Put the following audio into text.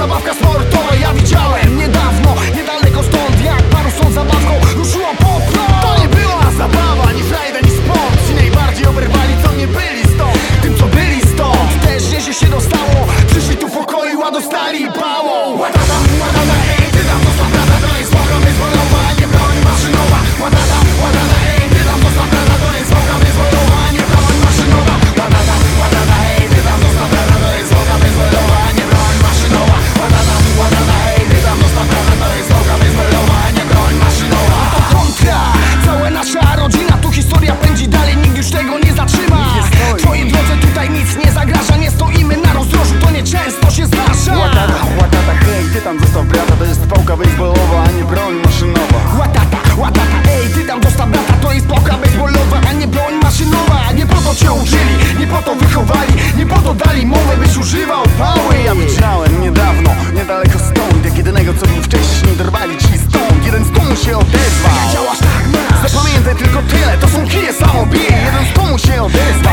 zabawka sportowa Ja widziałem niedawno, niedaleko stąd Jak paru stąd zabawką ruszyło po prąd To nie była zabawa, ani frajda, ani sport. Ci najbardziej oberwali, co nie byli stąd. Tym, co byli stąd, też nieźle się dostali Łatata, łatata, hej, ty tam zostaw brata To jest pałka baseballowa, a nie broń maszynowa. Łatata, łatata, ej, ty tam zostaw brata To jest pałka baseballowa, a nie broń maszynowa. Nie po to cię użyli, nie po to wychowali Nie po to dali mowę, byś używał pały. Ja widziałem niedawno, niedaleko stąd Jak jedynego, co mi wcześniej dorwali ci stąd. Jeden z tłumu się odezwał. Ja działasz tak, masz Zapamiętaj tylko tyle, to są kije samobije Jeden z tłumu się odezwał.